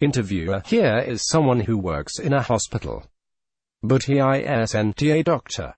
Interviewer here is someone who works in a hospital. But he isn't a doctor.